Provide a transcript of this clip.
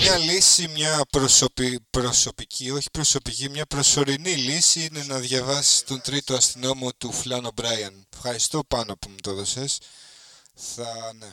μια λύση, μια προσωπική, όχι προσωπική, μια προσωρινή λύση είναι να διαβάσεις τον τρίτο αστυνόμο του Φλάνο Μπράιαν. Ευχαριστώ πάνω που μου το δώσες. Θα, ναι.